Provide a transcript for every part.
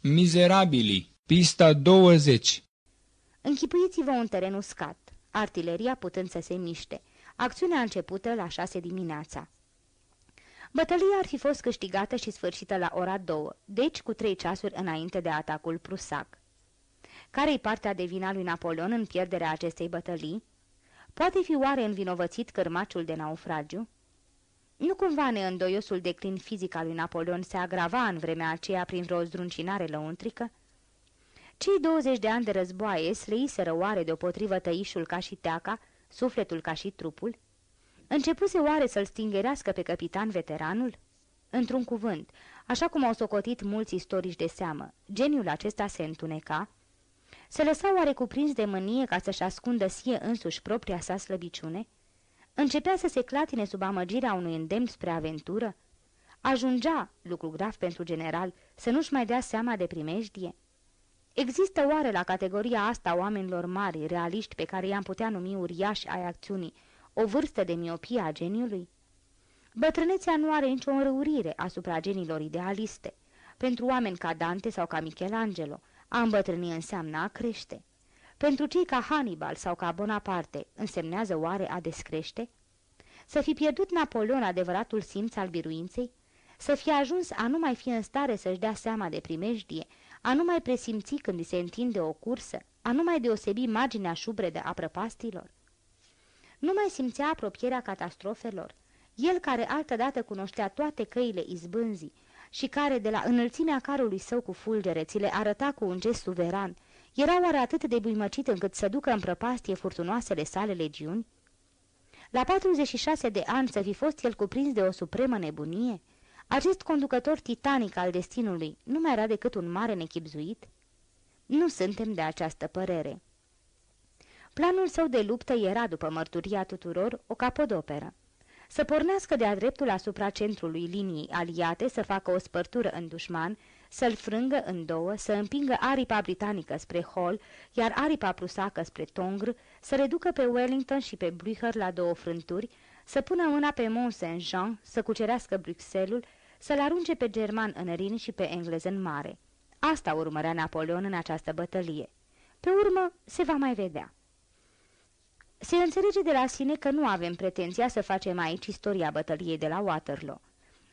Mizerabili, pista 20 Închipuiți-vă un teren uscat, artileria putând să se miște. Acțiunea începută la șase dimineața. Bătălia ar fi fost câștigată și sfârșită la ora două, deci cu trei ceasuri înainte de atacul prusac. Care-i partea de vina lui Napoleon în pierderea acestei bătălii? Poate fi oare învinovățit cărmaciul de naufragiu? Nu cumva neîndoiosul declin fizic al lui Napoleon se agrava în vremea aceea prin vreo zdruncinare lăuntrică? Cei 20 de ani de războaie sleiseră oare deopotrivă tăișul ca și teaca, sufletul ca și trupul? Începuse oare să-l stingerească pe capitan veteranul? Într-un cuvânt, așa cum au socotit mulți istorici de seamă, geniul acesta se întuneca, se lăsa oare cuprins de mânie ca să-și ascundă sie însuși propria sa slăbiciune? Începea să se clatine sub amăgirea unui îndemn spre aventură? Ajungea, lucru grav pentru general, să nu-și mai dea seama de primejdie? Există oare la categoria asta oamenilor mari, realiști, pe care i-am putea numi uriași ai acțiunii, o vârstă de miopie a geniului? Bătrânețea nu are nicio înrăurire asupra genilor idealiste. Pentru oameni ca Dante sau ca Michelangelo, a îmbătrâni înseamnă a crește. Pentru cei ca Hannibal sau ca Bonaparte, însemnează oare a descrește? Să fi pierdut Napoleon adevăratul simț al biruinței? Să fie ajuns a nu mai fi în stare să-și dea seama de primejdie, a nu mai presimți când îi se întinde o cursă, a nu mai deosebi marginea șubrede a prăpastilor? Nu mai simțea apropierea catastrofelor, el care altădată cunoștea toate căile izbânzii și care, de la înălțimea carului său cu fulgere, ți le arăta cu un gest suveran, era oare atât de buimăcit încât să ducă în prăpastie furtunoasele sale legiuni? La 46 de ani să fi fost el cuprins de o supremă nebunie? Acest conducător titanic al destinului nu mai era decât un mare nechipzuit? Nu suntem de această părere. Planul său de luptă era, după mărturia tuturor, o capodoperă. Să pornească de-a dreptul asupra centrului liniei aliate, să facă o spărtură în dușman, să-l frângă în două, să împingă aripa britanică spre Hall, iar aripa prusacă spre Tongr, să reducă pe Wellington și pe Blücher la două frânturi, să pună mâna pe Mont-Saint-Jean, să cucerească Bruxelles, să-l arunce pe german în Rin și pe englez în mare. Asta urmărea Napoleon în această bătălie. Pe urmă, se va mai vedea. Se înțelege de la sine că nu avem pretenția să facem aici istoria bătăliei de la Waterloo.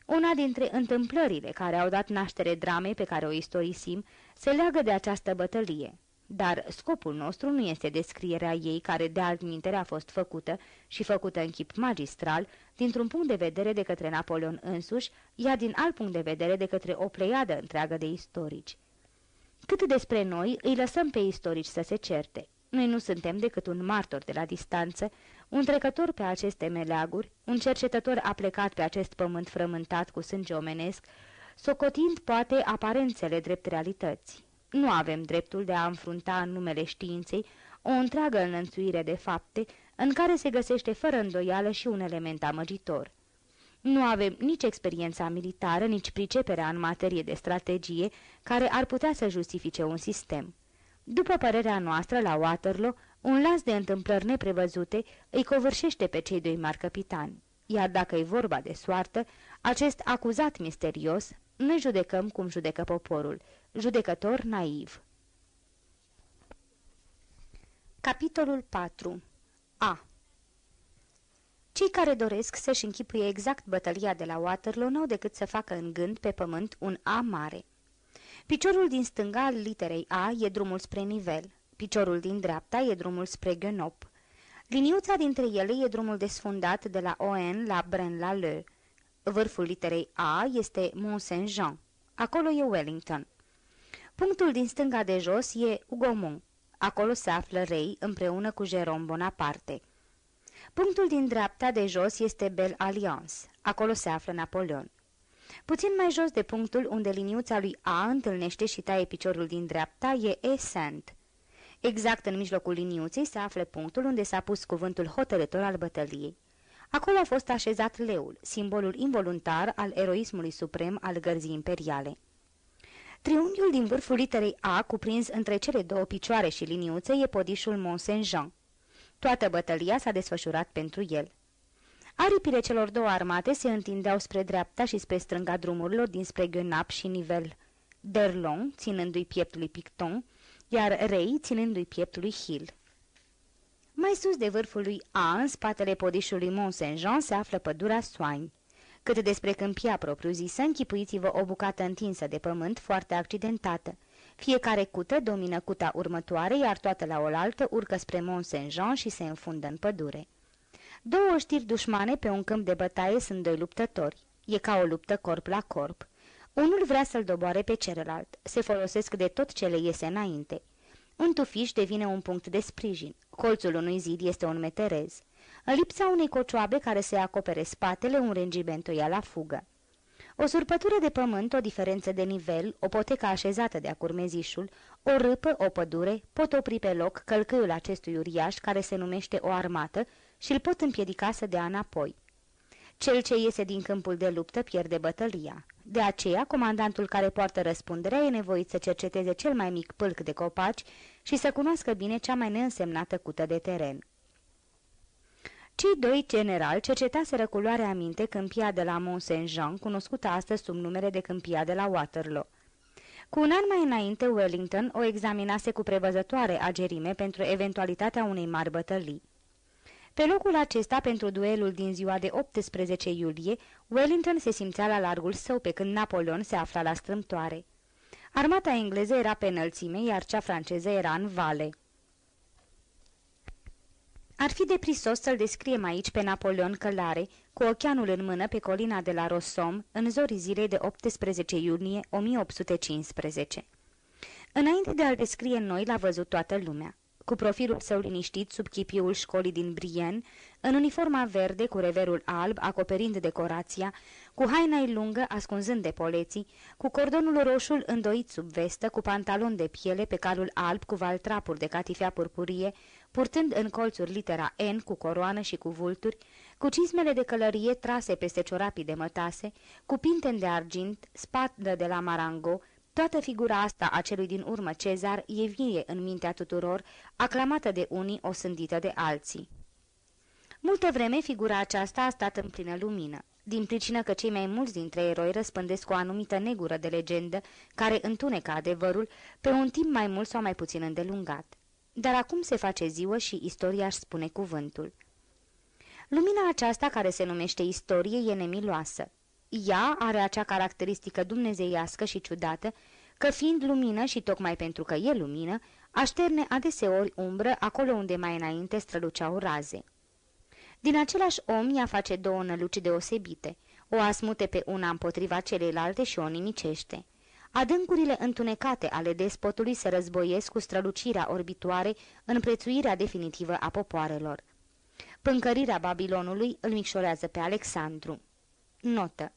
Una dintre întâmplările care au dat naștere dramei pe care o istorisim se leagă de această bătălie. Dar scopul nostru nu este descrierea ei care de altmintere a fost făcută și făcută în chip magistral, dintr-un punct de vedere de către Napoleon însuși, iar din alt punct de vedere de către o pleiadă întreagă de istorici. Cât despre noi, îi lăsăm pe istorici să se certe. Noi nu suntem decât un martor de la distanță, un trecător pe aceste meleaguri, un cercetător aplecat pe acest pământ frământat cu sânge omenesc, socotind poate aparențele drept realități. Nu avem dreptul de a înfrunta în numele științei o întreagă înlănțuire de fapte în care se găsește fără îndoială și un element amăgitor. Nu avem nici experiența militară, nici priceperea în materie de strategie care ar putea să justifice un sistem. După părerea noastră, la Waterloo, un las de întâmplări neprevăzute îi covârșește pe cei doi mari capitani. Iar dacă e vorba de soartă, acest acuzat misterios, noi judecăm cum judecă poporul, judecător naiv. Capitolul 4 A Cei care doresc să-și închipuie exact bătălia de la Waterloo n-au decât să facă în gând pe pământ un A mare. Piciorul din stânga al literei A e drumul spre nivel, piciorul din dreapta e drumul spre Genop. Liniuța dintre ele e drumul desfundat de la On la Braine-l'Alleud. Vârful literei A este Mont-Saint-Jean. Acolo e Wellington. Punctul din stânga de jos e Ugomont. Acolo se află Rei împreună cu Jerome Bonaparte. Punctul din dreapta de jos este Belle Alliance. Acolo se află Napoleon. Puțin mai jos de punctul unde liniuța lui A întâlnește și taie piciorul din dreapta e E. Saint. Exact în mijlocul liniuței se află punctul unde s-a pus cuvântul hotărător al bătăliei. Acolo a fost așezat leul, simbolul involuntar al eroismului suprem al gărzii imperiale. Triunghiul din vârful literei A, cuprins între cele două picioare și liniuțe, e podișul Mont-Saint-Jean. Toată bătălia s-a desfășurat pentru el. Aripile celor două armate se întindeau spre dreapta și spre strânga drumurilor dinspre Gânap și Nivel. Derlon ținându-i pieptului Picton, iar Rei ținându-i pieptului Hill. Mai sus de vârful lui A, în spatele podișului Mont-Saint-Jean, se află pădura Soigne. Cât despre câmpia propriu-zisă, închipuiți-vă o bucată întinsă de pământ foarte accidentată. Fiecare cută domină cuta următoare, iar toată la oaltă urcă spre Mont-Saint-Jean și se înfundă în pădure. Două știri dușmane pe un câmp de bătaie sunt doi luptători. E ca o luptă corp la corp. Unul vrea să-l doboare pe celălalt. Se folosesc de tot ce le iese înainte. Un tufiș devine un punct de sprijin. Colțul unui zid este un meterez. În lipsa unei cocioabe care se acopere spatele, un regiment o ia la fugă. O surpătură de pământ, o diferență de nivel, o potecă așezată de-a curmezișul, o râpă, o pădure, pot opri pe loc călcâiul acestui uriaș care se numește o armată și îl pot împiedica să dea înapoi. Cel ce iese din câmpul de luptă pierde bătălia. De aceea, comandantul care poartă răspunderea e nevoit să cerceteze cel mai mic pâlc de copaci și să cunoască bine cea mai neînsemnată cută de teren. Cei doi generali cercetaseră cu luare aminte câmpia de la Mont-Saint-Jean, cunoscută astăzi sub numere de câmpia de la Waterloo. Cu un an mai înainte, Wellington o examinase cu prevăzătoare agerime pentru eventualitatea unei mari bătălii. Pe locul acesta, pentru duelul din ziua de 18 iulie, Wellington se simțea la largul său pe când Napoleon se afla la strâmtoare. Armata engleză era pe înălțime, iar cea franceză era în vale. Ar fi deprisos să-l descriem aici pe Napoleon călare, cu ocheanul în mână pe colina de la Rossom, în zorii zilei de 18 iunie 1815. Înainte de a-l descrie noi, l-a văzut toată lumea cu profilul său liniștit sub chipiul școlii din Brienne, în uniforma verde cu reverul alb acoperind decorația, cu haina lungă ascunzând de poleții, cu cordonul roșu îndoit sub vestă, cu pantalon de piele pe calul alb cu valtrapuri de catifea purpurie, purtând în colțuri litera N cu coroană și cu vulturi, cu cizmele de călărie trase peste ciorapii de mătase, cu pinten de argint, spadă de la Marango, Toată figura asta a celui din urmă Cezar e vie în mintea tuturor, aclamată de unii, o sândită de alții. Multă vreme figura aceasta a stat în plină lumină, din pricină că cei mai mulți dintre eroi răspândesc o anumită negură de legendă care întunecă adevărul pe un timp mai mult sau mai puțin îndelungat. Dar acum se face ziua și istoria își spune cuvântul. Lumina aceasta care se numește istorie e nemiloasă. Ea are acea caracteristică dumnezeiască și ciudată, că fiind lumină și tocmai pentru că e lumină, așterne adeseori umbră acolo unde mai înainte străluceau raze. Din același om ea face două năluci deosebite, o asmute pe una împotriva celeilalte și o nimicește. Adâncurile întunecate ale despotului se războiesc cu strălucirea orbitoare în prețuirea definitivă a popoarelor. Pâncărirea Babilonului îl micșorează pe Alexandru. Notă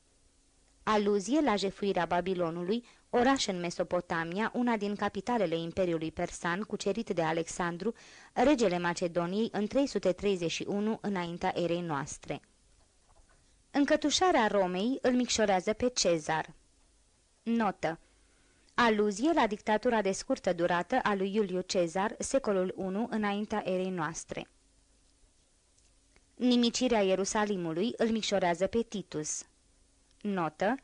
Aluzie la jefuirea Babilonului, oraș în Mesopotamia, una din capitalele Imperiului Persan, cucerit de Alexandru, regele Macedoniei, în 331 înaintea erei noastre. Încătușarea Romei îl micșorează pe Cezar. Notă Aluzie la dictatura de scurtă durată a lui Iuliu Cezar, secolul I înaintea erei noastre. Nimicirea Ierusalimului îl micșorează pe Titus. Notă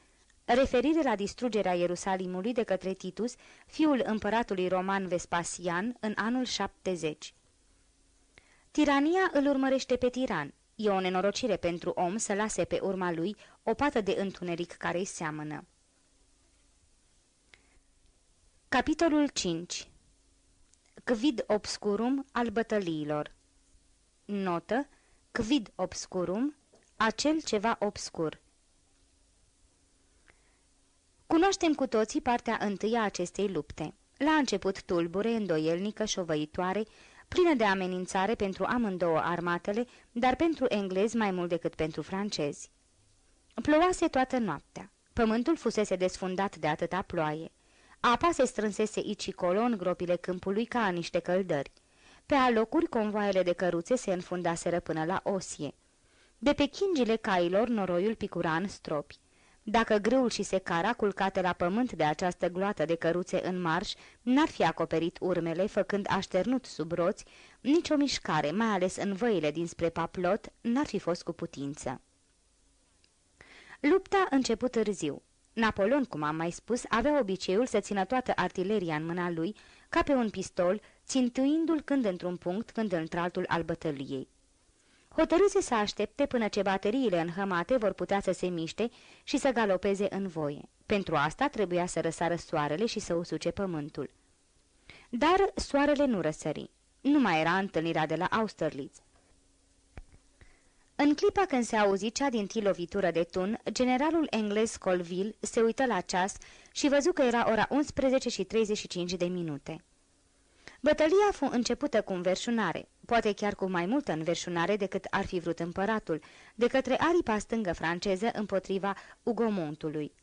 Referire la distrugerea Ierusalimului de către Titus, fiul împăratului roman Vespasian, în anul 70. Tirania îl urmărește pe tiran. E o nenorocire pentru om să lase pe urma lui o pată de întuneric care îi seamănă. Capitolul 5 Quid obscurum al bătăliilor Notă Quid obscurum, acel ceva obscur Cunoaștem cu toții partea întâi a acestei lupte. La început tulbure, îndoielnică, șovăitoare, plină de amenințare pentru amândouă armatele, dar pentru englezi mai mult decât pentru francezi. Plouase toată noaptea. Pământul fusese desfundat de atâta ploaie. Apa se strânsese aici colo în gropile câmpului ca niște căldări. Pe alocuri, convoaiele de căruțe se înfundaseră până la osie. De pe chingile cailor, noroiul picura în stropi. Dacă grâul și secara, culcate la pământ de această gloată de căruțe în marș, n-ar fi acoperit urmele, făcând așternut sub roți, nicio mișcare, mai ales în văile dinspre paplot, n-ar fi fost cu putință. Lupta început târziu. Napoleon, cum am mai spus, avea obiceiul să țină toată artileria în mâna lui, ca pe un pistol, țintuindu-l când într-un punct, când într-altul al bătăliei. Hotărâse să aștepte până ce bateriile înhămate vor putea să se miște și să galopeze în voie. Pentru asta trebuia să răsară soarele și să usuce pământul. Dar soarele nu răsări. Nu mai era întâlnirea de la Austerlitz. În clipa când se auzi cea din tii lovitură de tun, generalul englez Colville se uită la ceas și văzu că era ora 11 și 35 de minute. Bătălia fu începută cu înverșunare, poate chiar cu mai multă înverșunare decât ar fi vrut împăratul, de către aripa stângă franceză împotriva Ugomontului.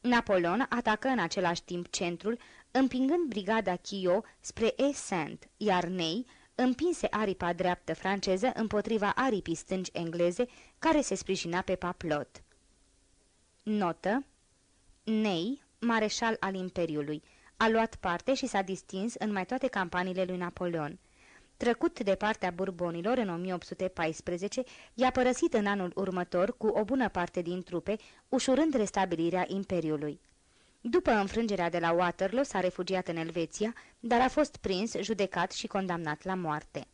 Napoleon atacă în același timp centrul, împingând brigada Chio spre Essent, iar Ney împinse aripa dreaptă franceză împotriva aripii stângi engleze, care se sprijina pe paplot. Notă Ney, mareșal al Imperiului, a luat parte și s-a distins în mai toate campaniile lui Napoleon. Trăcut de partea burbonilor în 1814, i-a părăsit în anul următor cu o bună parte din trupe, ușurând restabilirea Imperiului. După înfrângerea de la Waterloo s-a refugiat în Elveția, dar a fost prins, judecat și condamnat la moarte.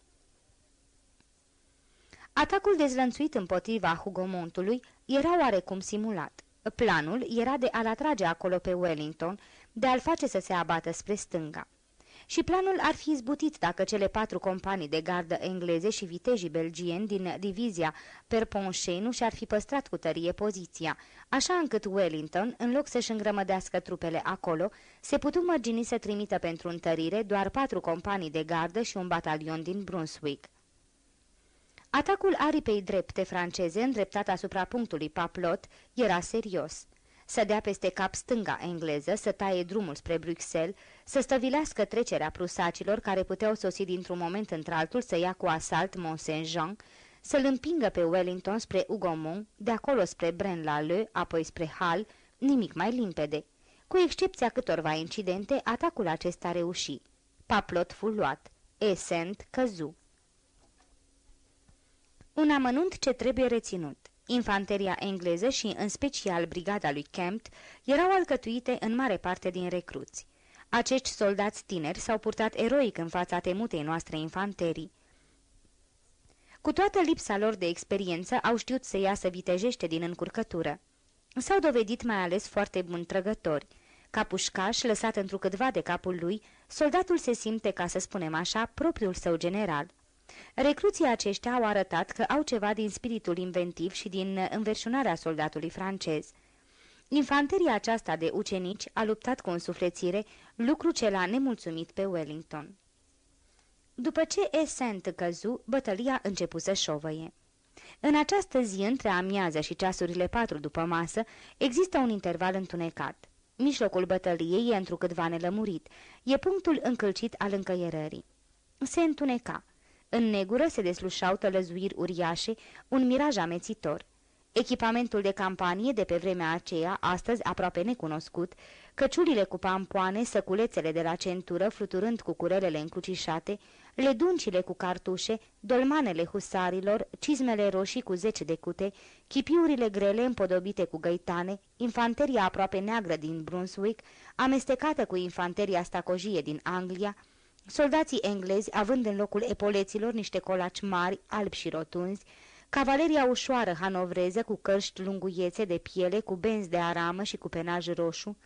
Atacul dezlănțuit împotriva Hugomontului era oarecum simulat. Planul era de a-l atrage acolo pe Wellington, de a-l face să se abată spre stânga. Și planul ar fi izbutit dacă cele patru companii de gardă engleze și vitejii belgieni din divizia Perponche nu și-ar fi păstrat cu tărie poziția, așa încât Wellington, în loc să-și îngrămădească trupele acolo, se putu mărgini să trimită pentru întărire doar patru companii de gardă și un batalion din Brunswick. Atacul aripei drepte franceze, îndreptat asupra punctului Paplot, era serios să dea peste cap stânga engleză, să taie drumul spre Bruxelles, să stăvilească trecerea prusacilor care puteau sosi dintr-un moment într-altul să ia cu asalt Mont-Saint-Jean, să-l împingă pe Wellington spre Ugomont, de acolo spre Braine-l'Alleud, apoi spre Hal, nimic mai limpede. Cu excepția câtorva incidente, atacul acesta reuși. Paplot fu luat. Esent căzu. Un amănunt ce trebuie reținut. Infanteria engleză și, în special, brigada lui Kempt, erau alcătuite în mare parte din recruți. Acești soldați tineri s-au purtat eroic în fața temutei noastre infanterii. Cu toată lipsa lor de experiență, au știut să iasă vitejește din încurcătură. S-au dovedit mai ales foarte buni trăgători. Ca pușcaș, lăsat întrucâtva de capul lui, soldatul se simte, ca să spunem așa, propriul său general – Recruții aceștia au arătat că au ceva din spiritul inventiv și din înverșunarea soldatului francez. Infanteria aceasta de ucenici a luptat cu însuflețire, lucru ce l-a nemulțumit pe Wellington. După ce Essent căzu, bătălia început să șovăie. În această zi, între amiază și ceasurile patru după masă, există un interval întunecat. Mijlocul bătăliei e întrucâtva nelămurit. E punctul încălcit al încăierării. Se întuneca. În negură se deslușau tălăzuiri uriașe, un miraj amețitor. Echipamentul de campanie de pe vremea aceea, astăzi aproape necunoscut, căciulile cu pampoane, săculețele de la centură fluturând cu curelele încrucișate, leduncile cu cartușe, dolmanele husarilor, cizmele roșii cu zece de cute, chipiurile grele împodobite cu găitane, infanteria aproape neagră din Brunswick, amestecată cu infanteria stacojie din Anglia, Soldații englezi, având în locul epoleților niște colaci mari, albi și rotunzi, cavaleria ușoară hanovreză cu căști lunguiețe de piele, cu benzi de aramă și cu penaj roșu,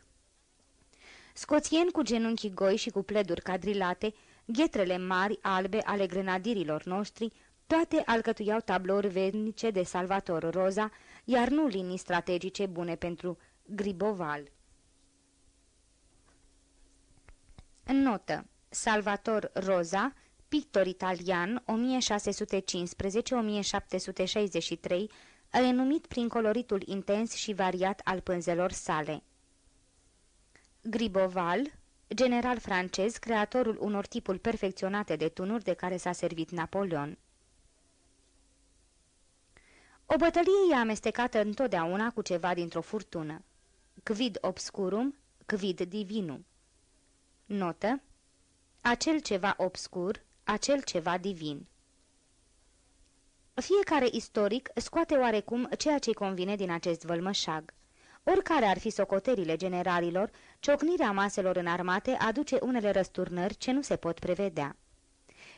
scoțieni cu genunchii goi și cu pleduri cadrilate, ghetrele mari, albe ale grenadirilor noștri, toate alcătuiau tablouri vernice de Salvator Roza, iar nu linii strategice bune pentru Griboval. Notă Salvator Rosa, pictor italian 1615-1763, renumit prin coloritul intens și variat al pânzelor sale. Griboval, general francez, creatorul unor tipuri perfecționate de tunuri de care s-a servit Napoleon. O bătălie e amestecată întotdeauna cu ceva dintr-o furtună. Quid obscurum, quid divinum. Notă acel ceva obscur, acel ceva divin. Fiecare istoric scoate oarecum ceea ce-i convine din acest vălmășag. Oricare ar fi socoterile generalilor, ciocnirea maselor în armate aduce unele răsturnări ce nu se pot prevedea.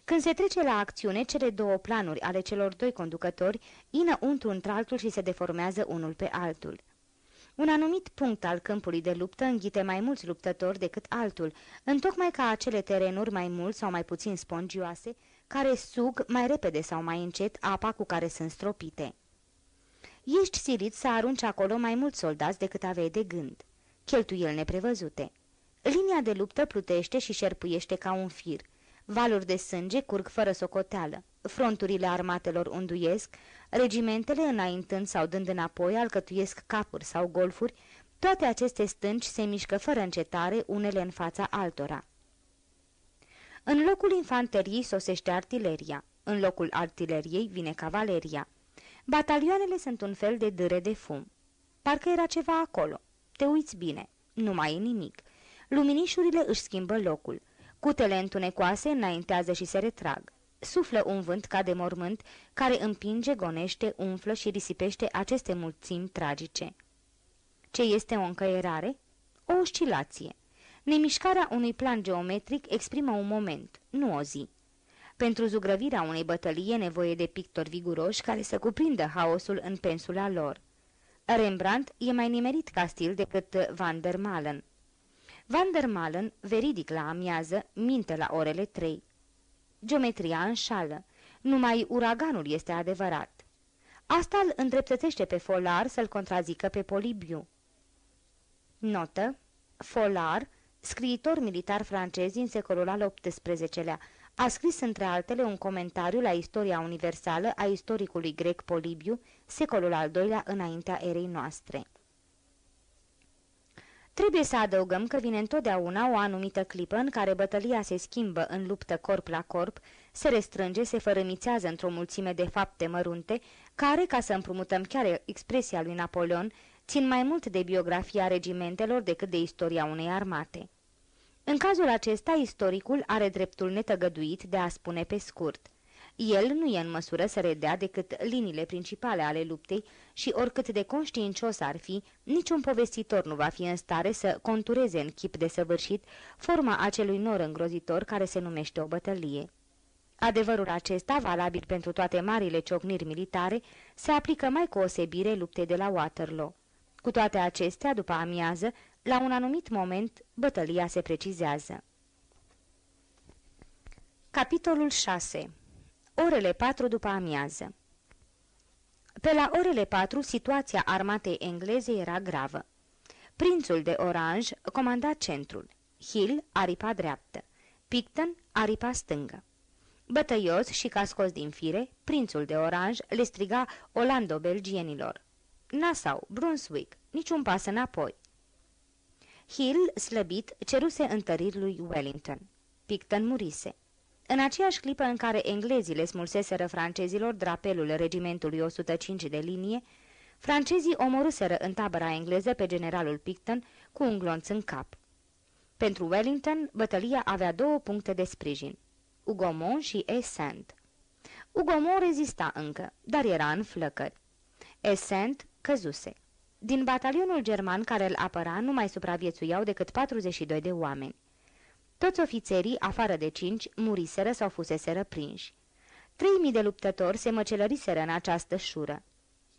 Când se trece la acțiune, cele două planuri ale celor doi conducători ină untul într-altul și se deformează unul pe altul. Un anumit punct al câmpului de luptă înghite mai mulți luptători decât altul, întocmai ca acele terenuri mai mult sau mai puțin spongioase, care sug mai repede sau mai încet apa cu care sunt stropite. Ești silit să arunci acolo mai mulți soldați decât aveai de gând. Cheltuieli neprevăzute. Linia de luptă plutește și șerpuiește ca un fir. Valuri de sânge curg fără socoteală. Fronturile armatelor unduiesc, regimentele înaintând sau dând înapoi alcătuiesc capuri sau golfuri, toate aceste stânci se mișcă fără încetare unele în fața altora. În locul infanteriei sosește artileria, în locul artileriei vine cavaleria. Batalioanele sunt un fel de dâre de fum. Parcă era ceva acolo. Te uiți bine. Nu mai e nimic. Luminișurile își schimbă locul. Cutele întunecoase înaintează și se retrag. Suflă un vânt ca de mormânt care împinge, gonește, umflă și risipește aceste mulțimi tragice. Ce este o încăierare? O oscilație. Nemișcarea unui plan geometric exprimă un moment, nu o zi. Pentru zugrăvirea unei bătălii e nevoie de pictori viguroși care să cuprindă haosul în pensula lor. Rembrandt e mai nimerit ca stil decât Van der Malen. Van der Malen, veridic la amiază, minte la orele trei. Geometria înșală. Numai uraganul este adevărat. Asta îl îndreptățește pe Folar să-l contrazică pe Polibiu. Notă. Folar, scriitor militar francez din secolul al XVIII-lea, a scris între altele un comentariu la istoria universală a istoricului grec Polibiu, secolul al doilea înaintea erei noastre. Trebuie să adăugăm că vine întotdeauna o anumită clipă în care bătălia se schimbă în luptă corp la corp, se restrânge, se fărâmițează într-o mulțime de fapte mărunte, care, ca să împrumutăm chiar expresia lui Napoleon, țin mai mult de biografia regimentelor decât de istoria unei armate. În cazul acesta, istoricul are dreptul netăgăduit de a spune pe scurt. El nu e în măsură să redea decât liniile principale ale luptei și oricât de conștiincios ar fi, niciun povestitor nu va fi în stare să contureze în chip de săvârșit forma acelui nor îngrozitor care se numește o bătălie. Adevărul acesta, valabil pentru toate marile ciocniri militare, se aplică mai cu osebire luptei de la Waterloo. Cu toate acestea, după amiază, la un anumit moment, bătălia se precizează. Capitolul 6 Orele 4 după amiază Pe la orele 4, situația armatei engleze era gravă. Prințul de Orange comanda centrul, Hill aripa dreaptă, Picton aripa stângă. Bătăios și ca scos din fire, prințul de Orange le striga Olando belgienilor. Nassau, Brunswick, niciun pas înapoi. Hill, slăbit, ceruse întăriri lui Wellington. Picton murise. În aceeași clipă în care englezii le smulseseră francezilor drapelul regimentului 105 de linie, francezii omorâseră în tabăra engleză pe generalul Picton cu un glonț în cap. Pentru Wellington, bătălia avea două puncte de sprijin, Ugomont și Essent. Ugomont rezista încă, dar era în flăcări. Essent căzuse. Din batalionul german care îl apăra nu mai supraviețuiau decât 42 de oameni. Toți ofițerii, afară de cinci, muriseră sau fuseseră prinși. 3000 de luptători se măcelăriseră în această șură.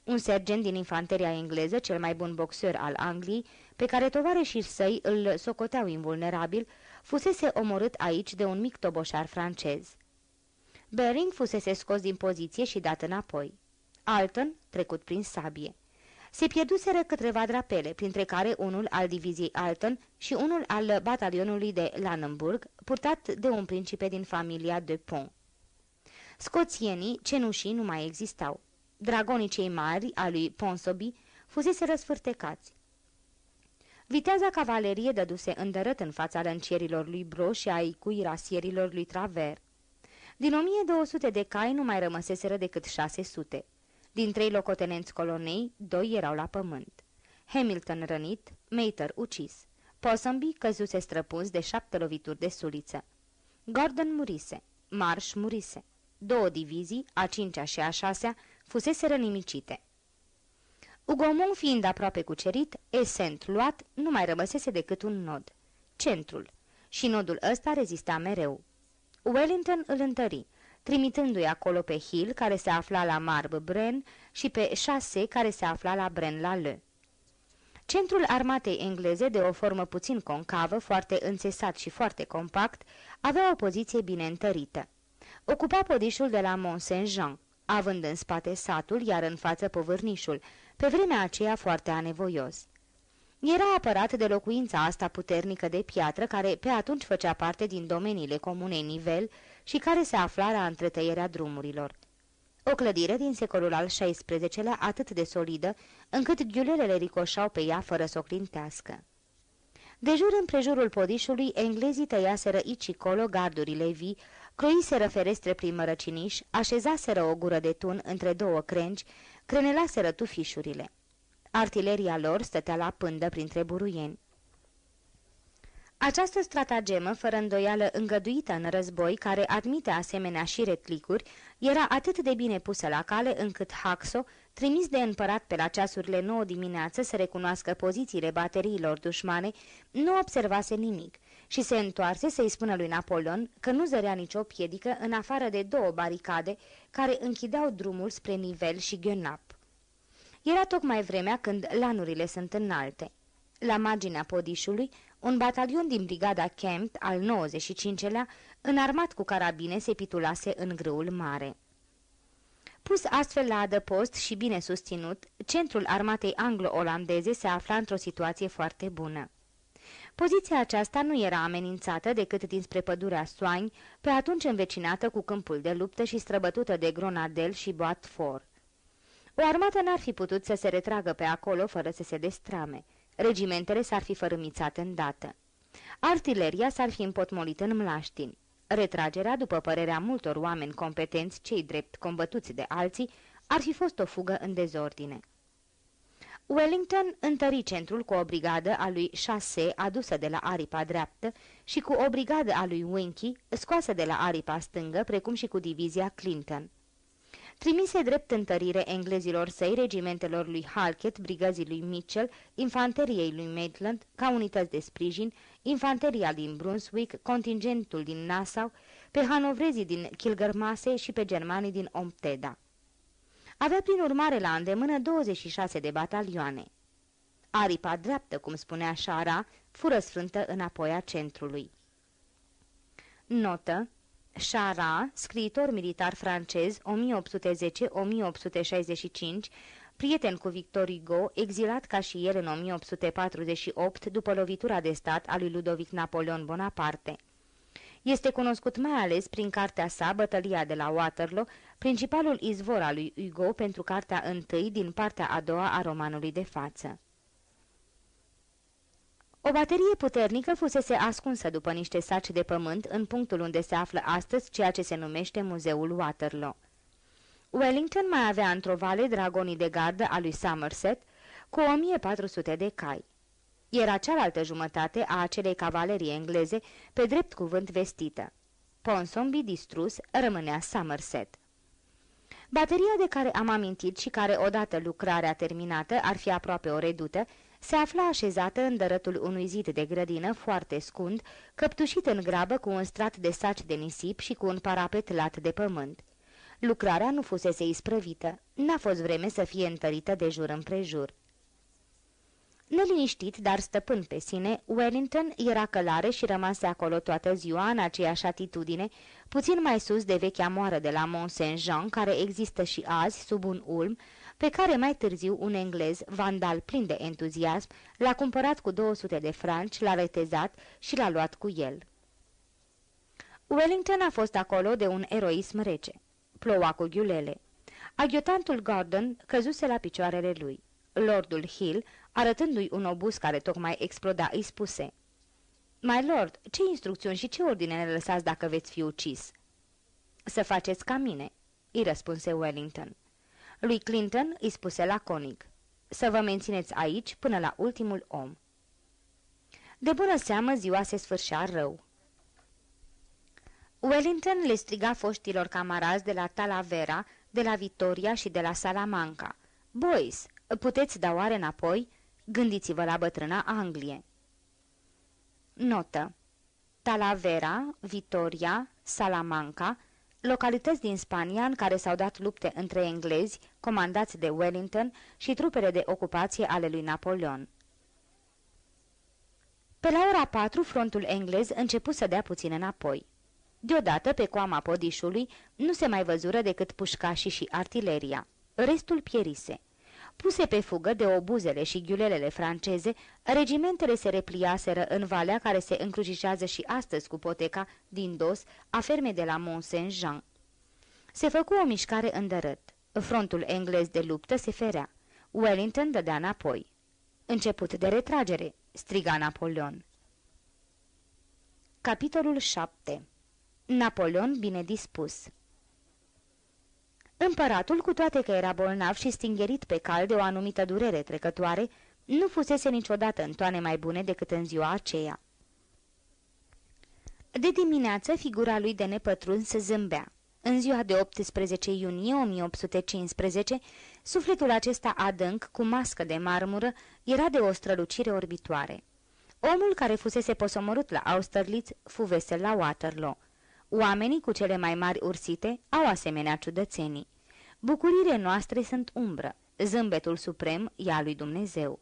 Un sergent din infanteria engleză, cel mai bun boxer al Angliei, pe care tovarășii săi îl socoteau invulnerabil, fusese omorât aici de un mic toboșar francez. Bering fusese scos din poziție și dat înapoi. Alton, trecut prin sabie. Se pierduseră câteva drapele, printre care unul al diviziei Alton și unul al batalionului de Lanenburg, purtat de un principe din familia de Pont. Scoțienii, cenușii, nu mai existau. Dragonii cei mari, a lui Ponsonby, fusese răsfârtecați. Viteaza cavalerie dăduse îndărât în fața lăncierilor lui Bro și ai cuirasierilor lui Traver. Din 1200 de cai nu mai rămăseseră decât 600. Din trei locotenenți colonei, doi erau la pământ. Hamilton rănit, Mater ucis. Ponsonby căzuse străpuns de șapte lovituri de suliță. Gordon murise. Marsh murise. Două divizii, a cincea și a șasea, fusese rănimicite. Ugomon fiind aproape cucerit, Esent luat, nu mai rămăsese decât un nod. Centrul. Și nodul ăsta rezista mereu. Wellington îl întări, trimitându-i acolo pe Hill, care se afla la Marb Bren, și pe Chasse, care se afla la Bren la Le. Centrul armatei engleze, de o formă puțin concavă, foarte înțesat și foarte compact, avea o poziție bine întărită. Ocupa podișul de la Mont-Saint-Jean, având în spate satul, iar în față povârnișul, pe vremea aceea foarte anevoios. Era apărat de locuința asta puternică de piatră, care pe atunci făcea parte din domeniile comunei nivel și care se afla la întretăierea drumurilor. O clădire din secolul al XVI-lea atât de solidă, încât ghiulelele ricoșau pe ea fără să o clintească. De jur împrejurul podișului, englezii tăiaseră aici colo gardurile vii, croiseră ferestre prin mărăciniș, așezaseră o gură de tun între două crengi, crenelaseră tufișurile. Artileria lor stătea la pândă printre buruieni. Această stratagemă, fără îndoială îngăduită în război, care admite asemenea și retlicuri, era atât de bine pusă la cale încât Haxo, trimis de împărat pe la ceasurile 9 dimineață să recunoască pozițiile bateriilor dușmane, nu observase nimic și se întoarse să-i spună lui Napoleon că nu zărea nicio piedică în afară de două baricade care închideau drumul spre nivel și Ghenap. Era tocmai vremea când lanurile sunt înalte. La marginea podișului, un batalion din brigada Kempt al 95-lea, înarmat cu carabine, se pitulase în grâul mare. Pus astfel la adăpost și bine susținut, centrul armatei anglo-olandeze se afla într-o situație foarte bună. Poziția aceasta nu era amenințată decât dinspre pădurea Soani, pe atunci învecinată cu câmpul de luptă și străbătută de Gronadel și Boatfort. O armată n-ar fi putut să se retragă pe acolo fără să se destrame. Regimentele s-ar fi fărâmițat îndată. Artileria s-ar fi împotmolit în mlaștini. Retragerea, după părerea multor oameni competenți, cei drept combătuți de alții, ar fi fost o fugă în dezordine. Wellington întări centrul cu o brigadă a lui Chasse adusă de la aripa dreaptă și cu o brigadă a lui Winky scoasă de la aripa stângă, precum și cu divizia Clinton trimise drept întărire englezilor săi, regimentelor lui Halkett, brigăzii lui Mitchell, infanteriei lui Maitland, ca unități de sprijin, infanteria din Brunswick, contingentul din Nassau, pe hanovrezii din Kilgermase și pe germanii din Omteda. Avea prin urmare la îndemână 26 de batalioane. Aripa dreaptă, cum spunea Șara, fură sfântă înapoi a centrului. Notă Chara, scriitor militar francez, 1810-1865, prieten cu Victor Hugo, exilat ca și el în 1848 după lovitura de stat a lui Ludovic Napoleon Bonaparte. Este cunoscut mai ales prin cartea sa, Bătălia de la Waterloo, principalul izvor al lui Hugo pentru cartea întâi din partea a doua a romanului de față. O baterie puternică fusese ascunsă după niște saci de pământ în punctul unde se află astăzi ceea ce se numește Muzeul Waterloo. Wellington mai avea într-o vale dragonii de gardă a lui Somerset cu 1400 de cai. Era cealaltă jumătate a acelei cavalerii engleze pe drept cuvânt vestită. Ponsonby distrus rămânea Somerset. Bateria de care am amintit și care, odată lucrarea terminată, ar fi aproape o redută, se afla așezată în dărătul unui zid de grădină foarte scund, căptușit în grabă cu un strat de saci de nisip și cu un parapet lat de pământ. Lucrarea nu fusese isprăvită, n-a fost vreme să fie întărită de jur împrejur. Neliniștit, dar stăpân pe sine, Wellington era călare și rămase acolo toată ziua în aceeași atitudine, puțin mai sus de vechea moară de la Mont-Saint-Jean, care există și azi sub un ulm, pe care mai târziu un englez, vandal plin de entuziasm, l-a cumpărat cu 200 de franci, l-a retezat și l-a luat cu el. Wellington a fost acolo de un eroism rece. Ploua cu ghiulele. Aghiotantul Gordon căzuse la picioarele lui. Lordul Hill, arătându-i un obuz care tocmai exploda, îi spuse My lord, ce instrucțiuni și ce ordine ne lăsați dacă veți fi ucis?" Să faceți ca mine," îi răspunse Wellington. Lui Clinton îi spuse laconic, să vă mențineți aici până la ultimul om. De bună seamă, ziua se sfârșea rău. Wellington le striga foștilor camarazi de la Talavera, de la Vitoria și de la Salamanca. Boys, Puteți da oare înapoi? Gândiți-vă la bătrâna Anglie. Notă Talavera, Vitoria, Salamanca, localități din Spania în care s-au dat lupte între englezi, comandați de Wellington, și trupele de ocupație ale lui Napoleon. Pe la ora 4, frontul englez început să dea puțin înapoi. Deodată, pe coama podișului, nu se mai văzură decât pușcașii și artileria. Restul pierise. Puse pe fugă de obuzele și ghiulelele franceze, regimentele se repliaseră în valea care se încrucișează și astăzi cu poteca din dos a fermei de la Mont-Saint-Jean. Se făcu o mișcare îndărât. Frontul englez de luptă se ferea. Wellington dădea înapoi. Început de retragere, striga Napoleon. Capitolul 7 Napoleon bine dispus Împăratul, cu toate că era bolnav și stingerit pe cal de o anumită durere trecătoare, nu fusese niciodată în toane mai bune decât în ziua aceea. De dimineață, figura lui de nepătruns se zâmbea. În ziua de 18 iunie 1815, sufletul acesta adânc, cu mască de marmură, era de o strălucire orbitoare. Omul care fusese posomorât la Austerlitz fu vesel la Waterloo. Oamenii cu cele mai mari ursite au asemenea ciudățenii. Bucuriile noastre sunt umbră, zâmbetul suprem e al lui Dumnezeu.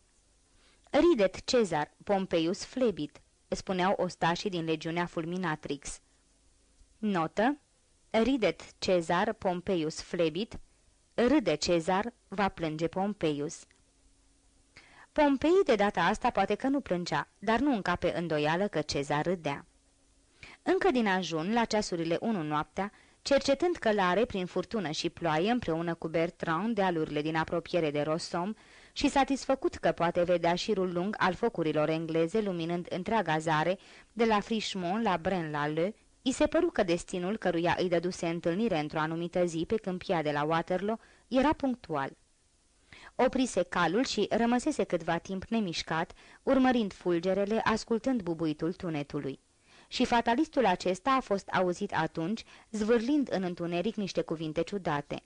Ridet Cezar, Pompeius Flebit, spuneau ostașii din legiunea Fulminatrix. Notă Ridet Cezar, Pompeius Flebit, râde Cezar, va plânge Pompeius. Pompei de data asta poate că nu plângea, dar nu încape îndoială că Cezar râdea. Încă din ajun, la ceasurile 1 noaptea, cercetând călare prin furtună și ploaie împreună cu Bertrand de alurile din apropiere de Rosom și satisfăcut că poate vedea șirul lung al focurilor engleze luminând întreaga zare, de la Frichemont la Braine-l'Alleud, i se păru că destinul căruia îi dăduse întâlnire într-o anumită zi pe câmpia de la Waterloo era punctual. Oprise calul și rămăsese câtva timp nemișcat, urmărind fulgerele, ascultând bubuitul tunetului și fatalistul acesta a fost auzit atunci, zvârlind în întuneric niște cuvinte ciudate.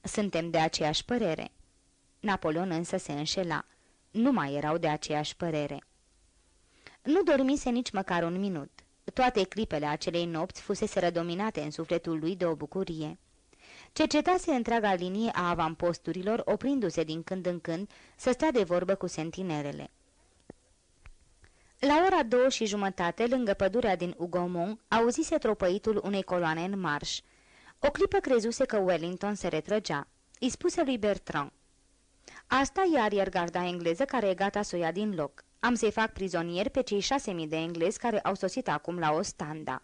Suntem de aceeași părere. Napoleon însă se înșela. Nu mai erau de aceeași părere. Nu dormise nici măcar un minut. Toate clipele acelei nopți fusese rădominate în sufletul lui de o bucurie. Cercetase întreaga linie a avamposturilor, oprindu-se din când în când să stea de vorbă cu sentinerele. La ora două și jumătate, lângă pădurea din Ugomon, auzise tropăitul unei coloane în marș. O clipă crezuse că Wellington se retrăgea. Îi spuse lui Bertrand. Asta e ariergarda engleză care e gata să o ia din loc. Am să-i fac prizonieri pe cei șase mii de englezi care au sosit acum la Ostanda.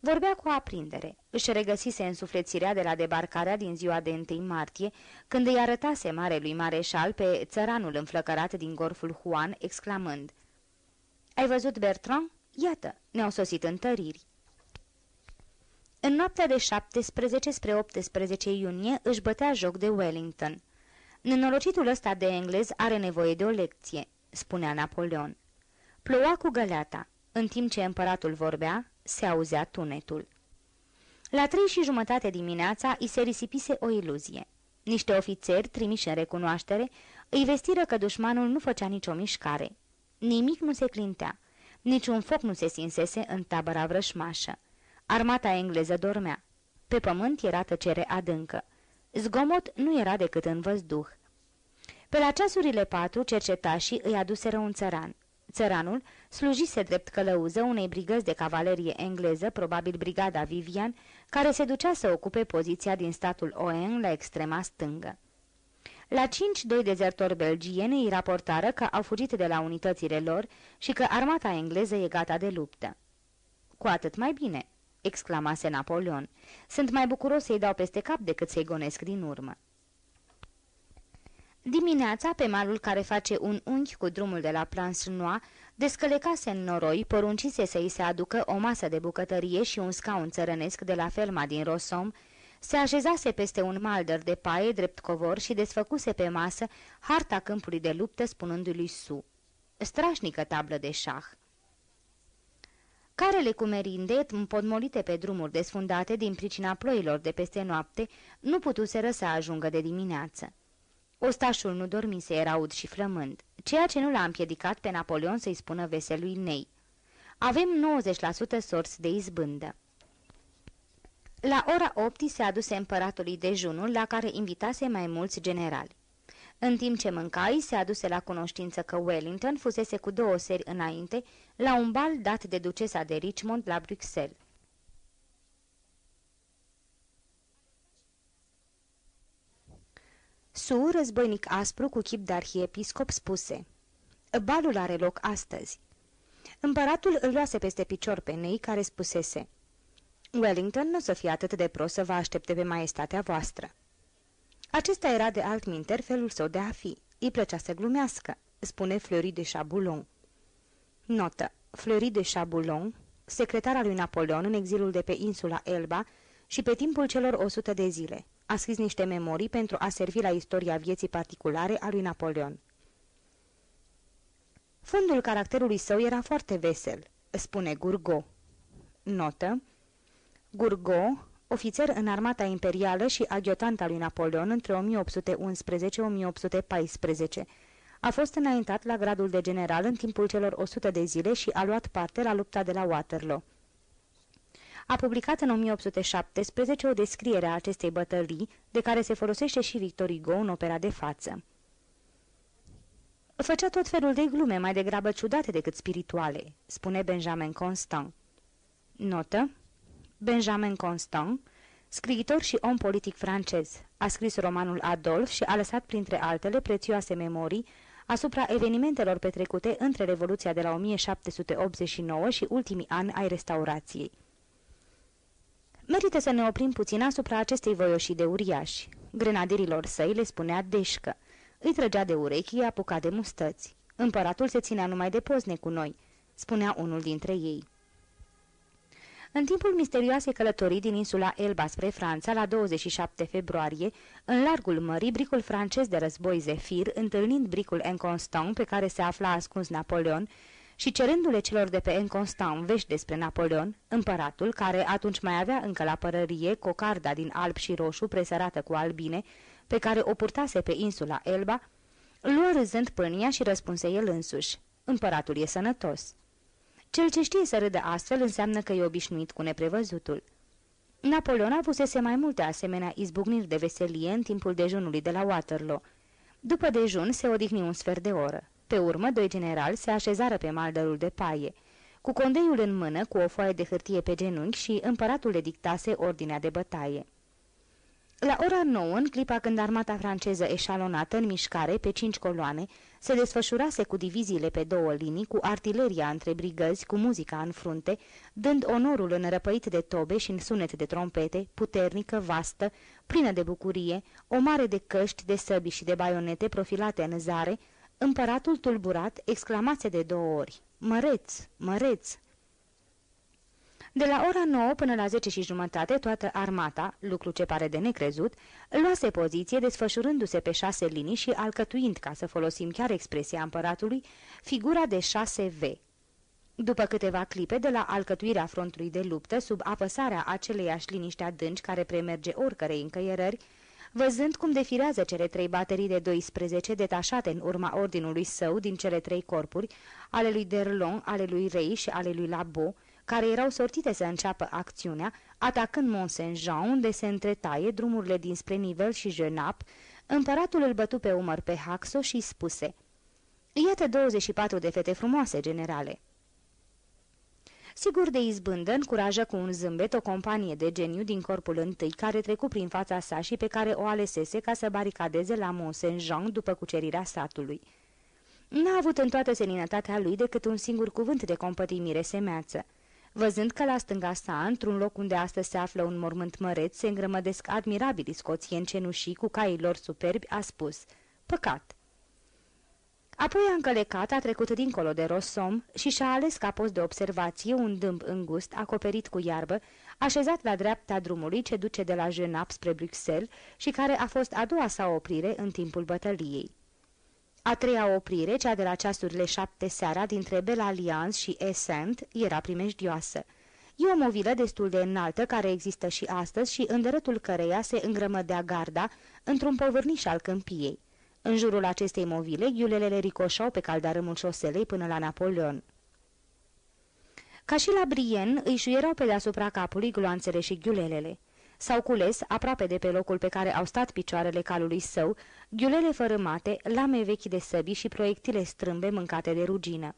Vorbea cu aprindere. Își regăsise însuflețirea de la debarcarea din ziua de 1 martie, când îi arătase marelui mareșal pe țăranul înflăcărat din gorful Juan, exclamând – ai văzut, Bertrand? Iată, ne-au sosit întăriri. În noaptea de 17 spre 18 iunie își bătea joc de Wellington. Nenorocitul ăsta de englez are nevoie de o lecție, spunea Napoleon. Ploua cu găleata. În timp ce împăratul vorbea, se auzea tunetul. La trei și jumătate dimineața îi se risipise o iluzie. Niște ofițeri, trimiși în recunoaștere, îi vestiră că dușmanul nu făcea nicio mișcare. Nimic nu se clintea. Niciun foc nu se sinsese în tabăra vrășmașă. Armata engleză dormea. Pe pământ era tăcere adâncă. Zgomot nu era decât în văzduh. Pe la ceasurile patru, cercetașii îi aduseră un țăran. Țăranul slujise drept călăuză unei brigăzi de cavalerie engleză, probabil brigada Vivian, care se ducea să ocupe poziția din statul Oen la extrema stângă. La cinci, doi dezertori belgieni îi raportară că au fugit de la unitățile lor și că armata engleză e gata de luptă. Cu atât mai bine, exclamase Napoleon. Sunt mai bucuros să-i dau peste cap decât să-i gonesc din urmă. Dimineața, pe malul care face un unghi cu drumul de la Plansnoa, descălecase în noroi, poruncise să-i se aducă o masă de bucătărie și un scaun țărănesc de la ferma din Rosom, se așezase peste un maldăr de paie drept covor și desfăcuse pe masă harta câmpului de luptă spunându-lui Su. Strașnică tablă de șah. Carele cu merinde, împodmolite pe drumuri desfundate din pricina ploilor de peste noapte, nu putuseră să ajungă de dimineață. Ostașul nu dormise, era ud și flămând, ceea ce nu l-a împiedicat pe Napoleon să-i spună veselui Nei. Avem 90% sorți de izbândă. La ora 8 se aduse împăratului dejunul la care invitase mai mulți generali. În timp ce mâncai, se aduse la cunoștință că Wellington fusese cu două seri înainte la un bal dat de ducesa de Richmond la Bruxelles. Su, războinic aspru cu chip de arhiepiscop, spuse Balul are loc astăzi. Împăratul îl luase peste picior pe Nei, care spusese Wellington nu o să fie atât de prost să vă aștepte pe maestatea voastră. Acesta era de altminter felul său de a fi. Îi plăcea să glumească, spune Fleury de Chaboulon. Notă. Fleury de Chaboulon, secretara lui Napoleon în exilul de pe insula Elba și pe timpul celor 100 de zile. A scris niște memorii pentru a servi la istoria vieții particulare a lui Napoleon. Fundul caracterului său era foarte vesel, spune Gurgo. Notă. Gurgo, ofițer în armata imperială și aghiotant al lui Napoleon între 1811-1814. A fost înaintat la gradul de general în timpul celor 100 de zile și a luat parte la lupta de la Waterloo. A publicat în 1817 o descriere a acestei bătălii, de care se folosește și Victor Hugo în opera de față. Făcea tot felul de glume, mai degrabă ciudate decât spirituale, spune Benjamin Constant. Notă Benjamin Constant, scriitor și om politic francez, a scris romanul Adolf și a lăsat printre altele prețioase memorii asupra evenimentelor petrecute între Revoluția de la 1789 și ultimii ani ai restaurației. Merită să ne oprim puțin asupra acestei voioșii de uriași. Grenadierilor săi le spunea deșcă. Îi trăgea de urechi, apuca de mustăți. Împăratul se ținea numai de pozne cu noi, spunea unul dintre ei. În timpul misterioasei călătorii din insula Elba spre Franța, la 27 februarie, în largul mării, bricul francez de război Zefir, întâlnind bricul Inconstant pe care se afla ascuns Napoleon, și cerându-le celor de pe Inconstant vești despre Napoleon, împăratul, care atunci mai avea încă la părărie cocarda din alb și roșu presărată cu albine, pe care o purtase pe insula Elba, luă râzând pânia și răspunse el însuși. Împăratul e sănătos. Cel ce știe să râdă astfel înseamnă că e obișnuit cu neprevăzutul. Napoleon avusese mai multe asemenea izbucniri de veselie în timpul dejunului de la Waterloo. După dejun se odihni un sfert de oră. Pe urmă, doi generali se așezară pe maldărul de paie. Cu condeiul în mână, cu o foaie de hârtie pe genunchi și împăratul le dictase ordinea de bătaie. La ora 9, în clipa când armata franceză eșalonată în mișcare pe cinci coloane, se desfășurase cu diviziile pe două linii, cu artileria între brigăzi, cu muzica în frunte, dând onorul înrăpăit de tobe și în sunet de trompete, puternică, vastă, plină de bucurie, o mare de căști, de săbi și de baionete profilate în zare, împăratul tulburat exclamase de două ori, Măreț! Măreț! De la ora 9 până la 10 și jumătate, toată armata, lucru ce pare de necrezut, luase poziție desfășurându-se pe șase linii și alcătuind, ca să folosim chiar expresia împăratului, figura de 6 V. După câteva clipe de la alcătuirea frontului de luptă, sub apăsarea aceleiași liniște adânci care premerge oricărei încăierări, văzând cum defirează cele trei baterii de 12 detașate în urma ordinului său din cele trei corpuri, ale lui Derlon, ale lui Rei și ale lui Labo, care erau sortite să înceapă acțiunea, atacând Mont-Saint-Jean, unde se întretaie drumurile dinspre Nivel și Jenap, împăratul îl bătu pe umăr pe Haxo și spuse Iată 24 de fete frumoase, generale!" Sigur de izbândă, încurajă cu un zâmbet o companie de geniu din corpul întâi care trecu prin fața sa și pe care o alesese ca să baricadeze la Mont-Saint-Jean după cucerirea satului. N-a avut în toată seninătatea lui decât un singur cuvânt de compătimire semeață. Văzând că la stânga sa, într-un loc unde astăzi se află un mormânt măreț, se îngrămădesc admirabili scoțieni cenușii cu caii lor superbi, a spus, Păcat! Apoi a încălecat, a trecut dincolo de Rosom și și-a ales ca post de observație un dâmb îngust, acoperit cu iarbă, așezat la dreapta drumului ce duce de la Jenap spre Bruxelles și care a fost a doua sa oprire în timpul bătăliei. A treia oprire, cea de la ceasurile șapte seara dintre Bel Alliance și Essent, era primejdioasă. E o movilă destul de înaltă care există și astăzi și în dărătul căreia se îngrămădea garda într-un povârniș al câmpiei. În jurul acestei movile, ghiulelele ricoșau pe caldarâmul șoselei până la Napoleon. Ca și la Brien, îi șuierau pe deasupra capului gloanțele și ghiulelele. S-au cules, aproape de pe locul pe care au stat picioarele calului său, ghiulele fărâmate, lame vechi de săbi și proiectile strâmbe mâncate de rugină.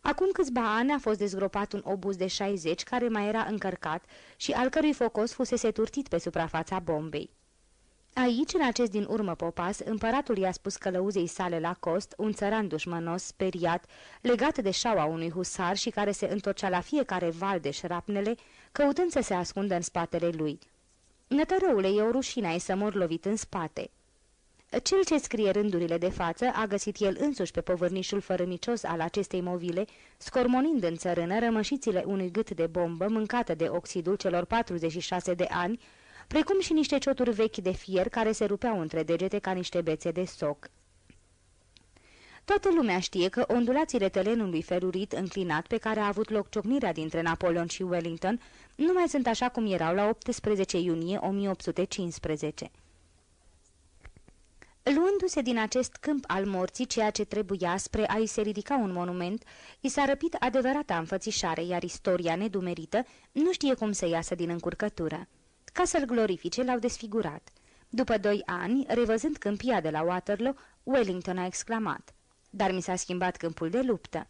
Acum câțiva ani a fost dezgropat un obuz de 60 care mai era încărcat și al cărui focos fusese turtit pe suprafața bombei. Aici, în acest din urmă popas, împăratul i-a spus călăuzei sale la cost, un țăran dușmănos, speriat, legat de șaua unui husar și care se întorcea la fiecare val de șrapnele, căutând să se ascundă în spatele lui. Nătărăule, e o rușine ai să mor lovit în spate. Cel ce scrie rândurile de față a găsit el însuși pe povărnișul fărămicios al acestei movile, scormonind în țărână rămășițile unui gât de bombă mâncată de oxidul celor 46 de ani, precum și niște cioturi vechi de fier care se rupeau între degete ca niște bețe de soc. Toată lumea știe că ondulațiile telenului ferurit înclinat pe care a avut loc ciocnirea dintre Napoleon și Wellington nu mai sunt așa cum erau la 18 iunie 1815. Luându-se din acest câmp al morții ceea ce trebuia spre a-i se ridica un monument, i s-a răpit adevărata înfățișare, iar istoria nedumerită nu știe cum să iasă din încurcătură. Ca să-l glorifice, l-au desfigurat. După doi ani, revăzând câmpia de la Waterloo, Wellington a exclamat, Dar mi s-a schimbat câmpul de luptă."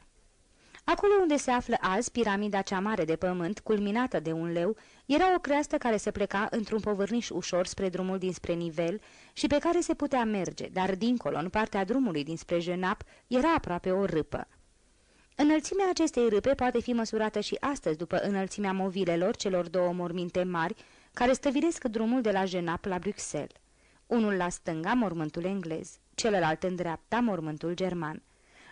Acolo unde se află azi piramida cea mare de pământ, culminată de un leu, era o creastă care se pleca într-un povârniș ușor spre drumul dinspre nivel și pe care se putea merge, dar dincolo, în partea drumului dinspre Jenap, era aproape o râpă. Înălțimea acestei râpe poate fi măsurată și astăzi după înălțimea movilelor celor două morminte mari, care stăviresc drumul de la Jenap la Bruxelles. Unul la stânga, mormântul englez, celălalt în dreapta, mormântul german.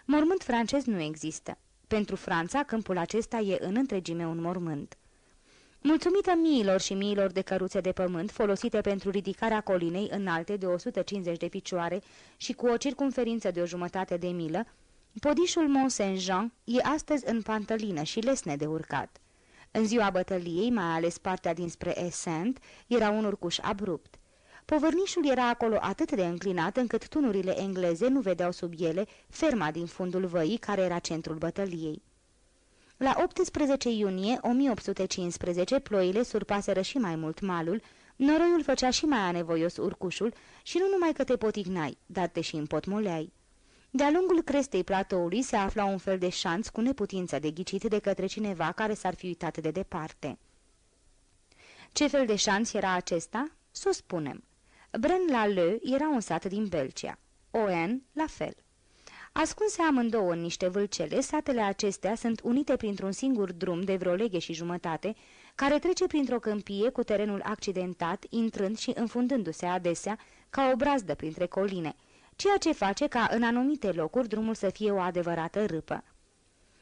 Mormânt francez nu există. Pentru Franța, câmpul acesta e în întregime un mormânt. Mulțumită miilor și miilor de căruțe de pământ folosite pentru ridicarea colinei înalte de 150 de picioare și cu o circumferință de o jumătate de milă, podișul Mont Saint-Jean e astăzi în pantălină și lesne de urcat. În ziua bătăliei, mai ales partea dinspre Essent, era un urcuș abrupt. Povărnișul era acolo atât de înclinat încât tunurile engleze nu vedeau sub ele ferma din fundul văii care era centrul bătăliei. La 18 iunie 1815 ploile surpaseră și mai mult malul, noroiul făcea și mai anevoios urcușul și nu numai că te potignai, dar te și împotmoleai. De-a lungul crestei platoului se afla un fel de șanț cu neputință de ghicit de către cineva care s-ar fi uitat de departe. Ce fel de șanț era acesta? Să o spunem. Bren-la-Le era un sat din Belgia. Oen, la fel. Ascunse amândouă în niște vâlcele, satele acestea sunt unite printr-un singur drum de vreo leghe și jumătate, care trece printr-o câmpie cu terenul accidentat, intrând și înfundându-se adesea ca o brazdă printre coline, ceea ce face ca în anumite locuri drumul să fie o adevărată râpă.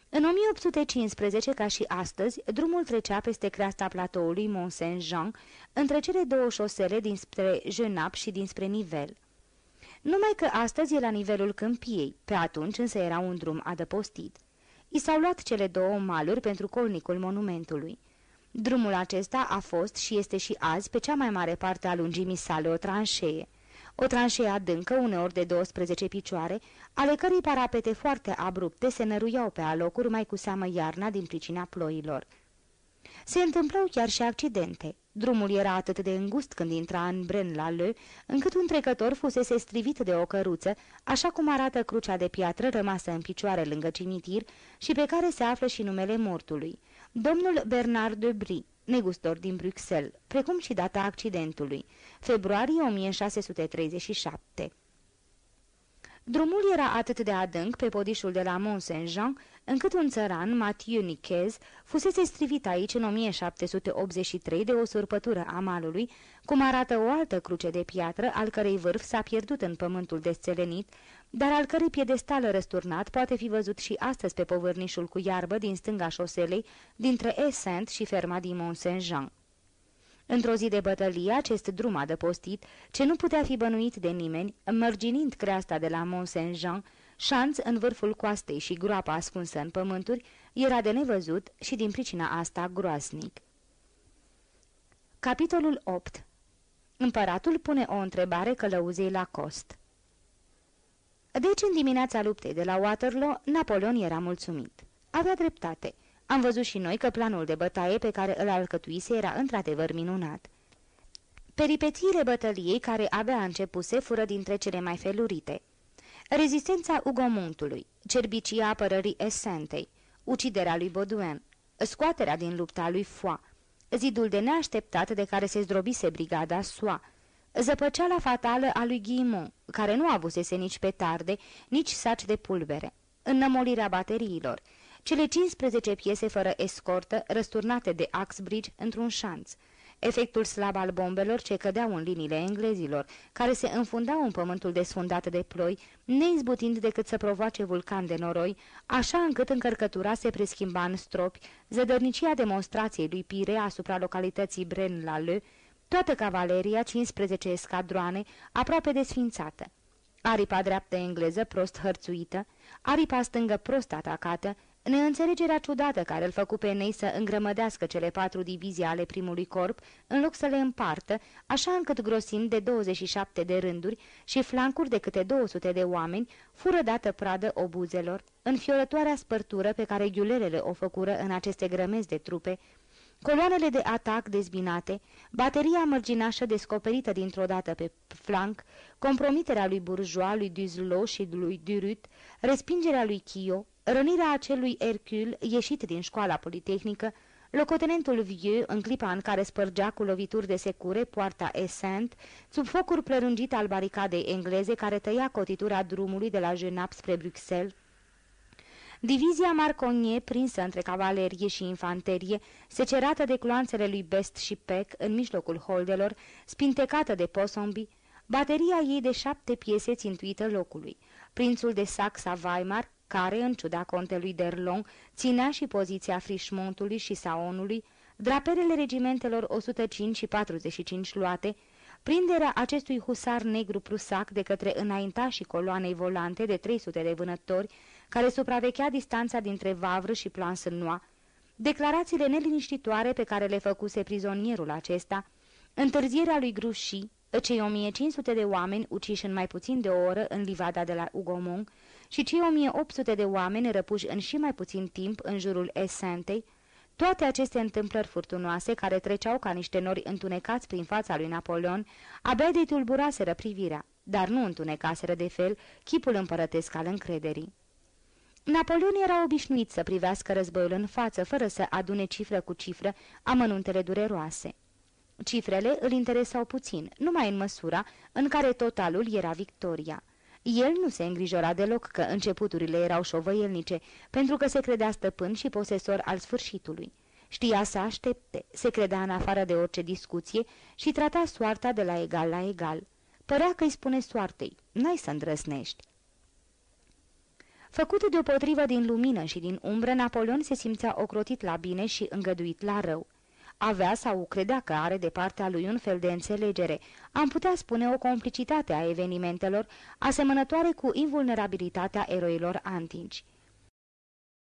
În 1815, ca și astăzi, drumul trecea peste creasta platoului Mont Saint-Jean, între cele două șosele dinspre Jenap și dinspre Nivel. Numai că astăzi e la nivelul câmpiei, pe atunci însă era un drum adăpostit. I s-au luat cele două maluri pentru colnicul monumentului. Drumul acesta a fost și este și azi pe cea mai mare parte a lungimii sale o tranșee. O tranșee adâncă, uneori de 12 picioare, ale cărei parapete foarte abrupte se năruiau pe alocuri mai cu seamă iarna din pricina ploilor. Se întâmplau chiar și accidente. Drumul era atât de îngust când intra în Bren la Le, încât un trecător fusese strivit de o căruță, așa cum arată crucea de piatră rămasă în picioare lângă cimitir și pe care se află și numele mortului. Domnul Bernard de Brie, negustor din Bruxelles, precum și data accidentului, februarie 1637. Drumul era atât de adânc pe podișul de la Mont-Saint-Jean, încât un țăran, Mathieu Nichez, fusese strivit aici în 1783 de o surpătură a malului, cum arată o altă cruce de piatră, al cărei vârf s-a pierdut în pământul desțelenit, dar al cărei piedestal răsturnat poate fi văzut și astăzi pe povârnișul cu iarbă din stânga șoselei, dintre Essent și ferma din Mont-Saint-Jean. Într-o zi de bătălie, acest drum adăpostit, ce nu putea fi bănuit de nimeni, mărginind creasta de la Mont-Saint-Jean, șanț în vârful coastei și groapa ascunsă în pământuri, era de nevăzut și din pricina asta groasnic. Capitolul 8 Împăratul pune o întrebare călăuzei la cost Deci, în dimineața luptei de la Waterloo, Napoleon era mulțumit. Avea dreptate. Am văzut și noi că planul de bătaie pe care îl alcătuise era într-adevăr minunat. Peripețiile bătăliei, care abia începuse, fură dintre cele mai felurite. Rezistența Ugomuntului, cerbicia apărării Esentei, uciderea lui Baudouin, scoaterea din lupta lui Foix, zidul de neașteptat de care se zdrobise brigada Soa, zăpăceala fatală a lui Guimont, care nu avusese nici petarde, nici saci de pulbere, înnămolirea bateriilor, cele 15 piese fără escortă răsturnate de Axbridge într-un șanț, efectul slab al bombelor ce cădeau în liniile englezilor, care se înfundau în pământul desfundat de ploi, neizbutind decât să provoace vulcan de noroi, așa încât încărcătura se preschimba în stropi, zădărnicia demonstrației lui Pire asupra localității Bren-la-Le, toată cavaleria, 15 escadroane, aproape desfințată. Aripa dreaptă engleză prost hărțuită, aripa stângă prost atacată, Neînțelegerea ciudată care îl făcu pe Ney să îngrămădească cele patru divizii ale primului corp, în loc să le împartă, așa încât grosind de 27 de rânduri și flancuri de câte 200 de oameni, fură dată pradă obuzelor, în fiorătoarea spărtură pe care ghiulelele o făcură în aceste grămezi de trupe, coloanele de atac dezbinate, bateria mărginașă descoperită dintr-o dată pe flanc, compromiterea lui Bourgeois, lui Duzlo și lui Durut, respingerea lui Chio, Rănirea acelui Hercule, ieșit din școala politehnică, locotenentul Vieux, în clipa în care spărgea cu lovituri de secure poarta Essent, sub focuri prelungit al baricadei engleze care tăia cotitura drumului de la Genappe spre Bruxelles, Divizia Marconier, prinsă între cavalerie și infanterie, secerată de cloanțele lui Best și Peck în mijlocul holdelor, spintecată de Posombi, bateria ei de șapte piese țintuită locului, prințul de Saxa-Weimar, care, în ciuda contelui Derlon, ținea și poziția Frișmontului și Saonului, draperele regimentelor 105 și 45 luate, prinderea acestui husar negru prusac de către înaintașii coloanei volante de 300 de vânători, care supravechea distanța dintre Vavră și Plansenoa, declarațiile neliniștitoare pe care le făcuse prizonierul acesta, întârzierea lui Gruși, cei 1500 de oameni uciși în mai puțin de o oră în livada de la Ugomong, și cei 1800 de oameni răpuși în și mai puțin timp în jurul Esentei, toate aceste întâmplări furtunoase, care treceau ca niște nori întunecați prin fața lui Napoleon, abia de tulburaseră privirea, dar nu întunecaseră de fel chipul împărătesc al încrederii. Napoleon era obișnuit să privească războiul în față, fără să adune cifră cu cifră amănuntele dureroase. Cifrele îl interesau puțin, numai în măsura în care totalul era victoria. El nu se îngrijora deloc că începuturile erau șovăielnice, pentru că se credea stăpân și posesor al sfârșitului. Știa să aștepte, se credea în afară de orice discuție și trata soarta de la egal la egal. Părea că îi spune soartei, n-ai să îndrăsnești. Făcut deopotrivă din lumină și din umbră, Napoleon se simțea ocrotit la bine și îngăduit la rău. Avea sau credea că are de partea lui un fel de înțelegere, am putea spune o complicitate a evenimentelor, asemănătoare cu invulnerabilitatea eroilor antici.